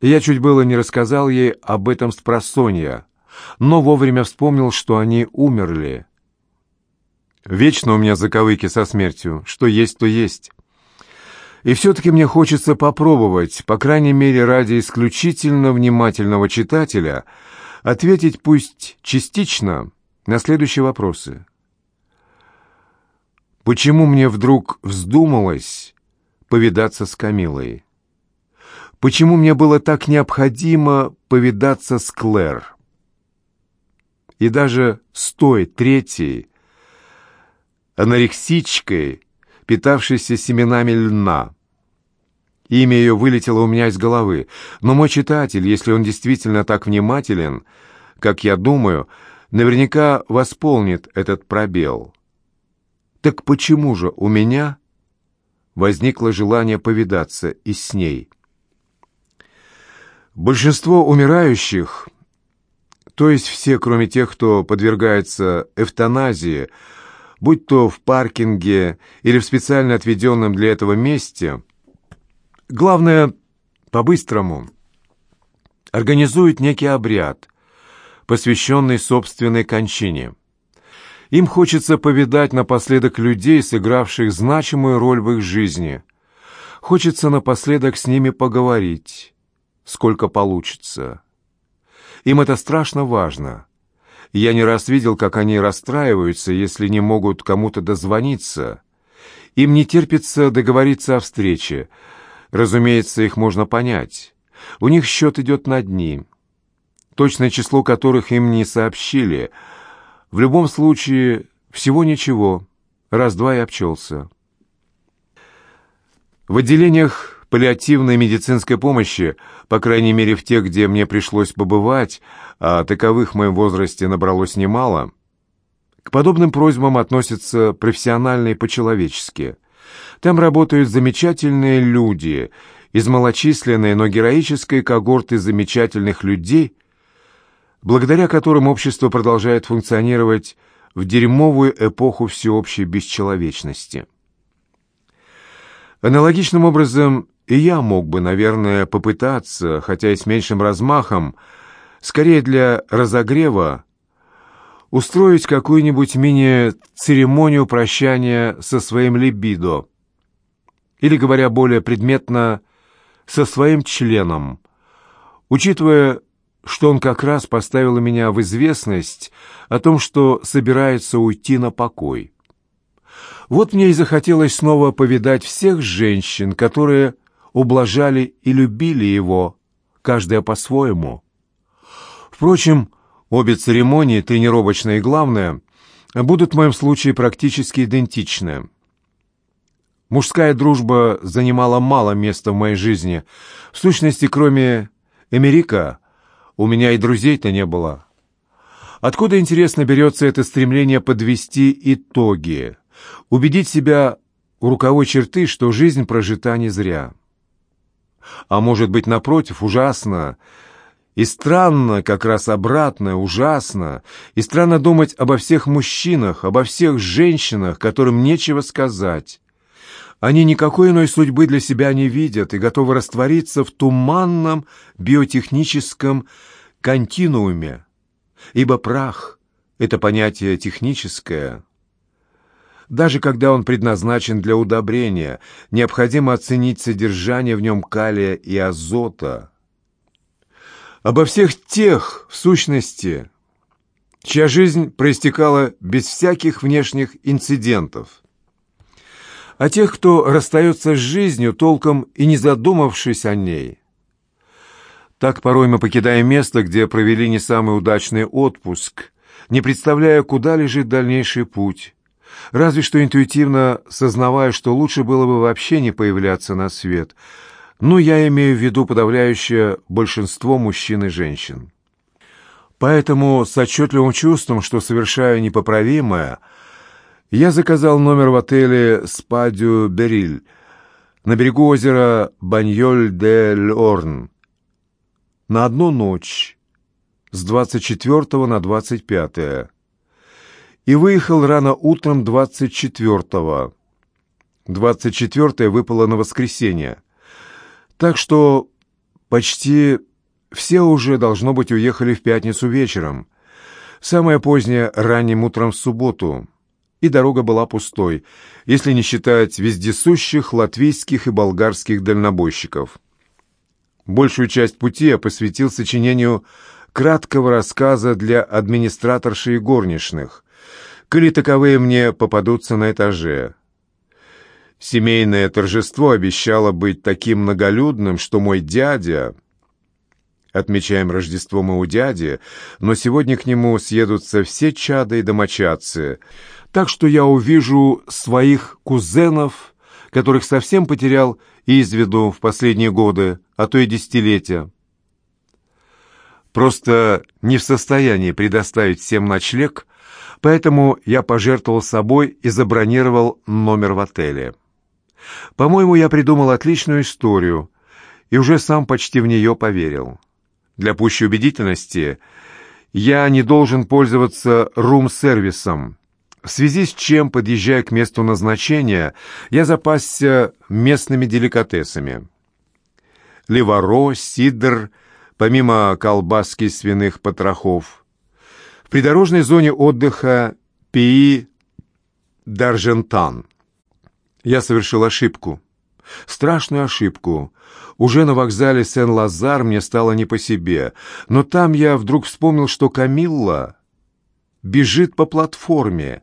Я чуть было не рассказал ей об этом с просонья, но вовремя вспомнил, что они умерли. Вечно у меня заковыки со смертью, что есть, то есть. И все-таки мне хочется попробовать, по крайней мере ради исключительно внимательного читателя, ответить пусть частично на следующие вопросы. Почему мне вдруг вздумалось повидаться с Камилой? Почему мне было так необходимо повидаться с Клэр? И даже с той, третьей, анорексичкой, питавшейся семенами льна. Имя ее вылетело у меня из головы, но мой читатель, если он действительно так внимателен, как я думаю, наверняка восполнит этот пробел. Так почему же у меня возникло желание повидаться и с ней? Большинство умирающих, то есть все, кроме тех, кто подвергается эвтаназии, будь то в паркинге или в специально отведенном для этого месте, главное, по-быстрому, организуют некий обряд, посвященный собственной кончине. Им хочется повидать напоследок людей, сыгравших значимую роль в их жизни. Хочется напоследок с ними поговорить, сколько получится. Им это страшно важно. Я не раз видел, как они расстраиваются, если не могут кому-то дозвониться. Им не терпится договориться о встрече. Разумеется, их можно понять. У них счет идет над ним. Точное число которых им не сообщили. В любом случае, всего ничего. Раз-два и обчелся. В отделениях паллиативной медицинской помощи, по крайней мере в тех, где мне пришлось побывать, а таковых в моем возрасте набралось немало, к подобным просьбам относятся профессионально и по-человечески. Там работают замечательные люди из малочисленной, но героической когорты замечательных людей, благодаря которым общество продолжает функционировать в дерьмовую эпоху всеобщей бесчеловечности. Аналогичным образом и я мог бы, наверное, попытаться, хотя и с меньшим размахом, скорее для разогрева, устроить какую-нибудь мини-церемонию прощания со своим либидо, или, говоря более предметно, со своим членом, учитывая, что он как раз поставил меня в известность о том, что собирается уйти на покой. Вот мне и захотелось снова повидать всех женщин, которые ублажали и любили его, каждая по-своему. Впрочем, обе церемонии, тренировочная и главная, будут в моем случае практически идентичны. Мужская дружба занимала мало места в моей жизни. В сущности, кроме Эмерика, у меня и друзей-то не было. Откуда, интересно, берется это стремление подвести итоги, убедить себя у руковой черты, что жизнь прожита не зря? А может быть, напротив, ужасно — и странно, как раз обратно, ужасно. И странно думать обо всех мужчинах, обо всех женщинах, которым нечего сказать. Они никакой иной судьбы для себя не видят и готовы раствориться в туманном биотехническом континууме. Ибо прах — это понятие техническое. Даже когда он предназначен для удобрения, необходимо оценить содержание в нем калия и азота — обо всех тех, в сущности, чья жизнь проистекала без всяких внешних инцидентов, о тех, кто расстается с жизнью, толком и не задумавшись о ней. Так порой мы покидаем место, где провели не самый удачный отпуск, не представляя, куда лежит дальнейший путь, разве что интуитивно сознавая, что лучше было бы вообще не появляться на свет – ну, я имею в виду подавляющее большинство мужчин и женщин. Поэтому с отчетливым чувством, что совершаю непоправимое, я заказал номер в отеле «Спадю Бериль» на берегу озера Баньоль-де-Лорн на одну ночь с 24 на 25 и выехал рано утром 24-го. 24 выпало на воскресенье. Так что Почти все уже, должно быть, уехали в пятницу вечером. Самое позднее, ранним утром в субботу. И дорога была пустой, если не считать вездесущих латвийских и болгарских дальнобойщиков. Большую часть пути я посвятил сочинению краткого рассказа для администраторши и горничных, коли таковые мне попадутся на этаже. Семейное торжество обещало быть таким многолюдным, что мой дядя... Отмечаем Рождество мы у дяди, но сегодня к нему съедутся все чады и домочадцы, так что я увижу своих кузенов, которых совсем потерял из виду в последние годы, а то и десятилетия. Просто не в состоянии предоставить всем ночлег, поэтому я пожертвовал собой и забронировал номер в отеле. По-моему, я придумал отличную историю и уже сам почти в нее поверил. Для пущей убедительности я не должен пользоваться рум-сервисом, в связи с чем, подъезжая к месту назначения, я запасся местными деликатесами. Леваро, сидр, помимо колбаски свиных потрохов. Придорожной зоне отдыха Пии Даржентан. Я совершил ошибку. Страшную ошибку. Уже на вокзале Сен-Лазар мне стало не по себе, но там я вдруг вспомнил, что Камилла бежит по платформе,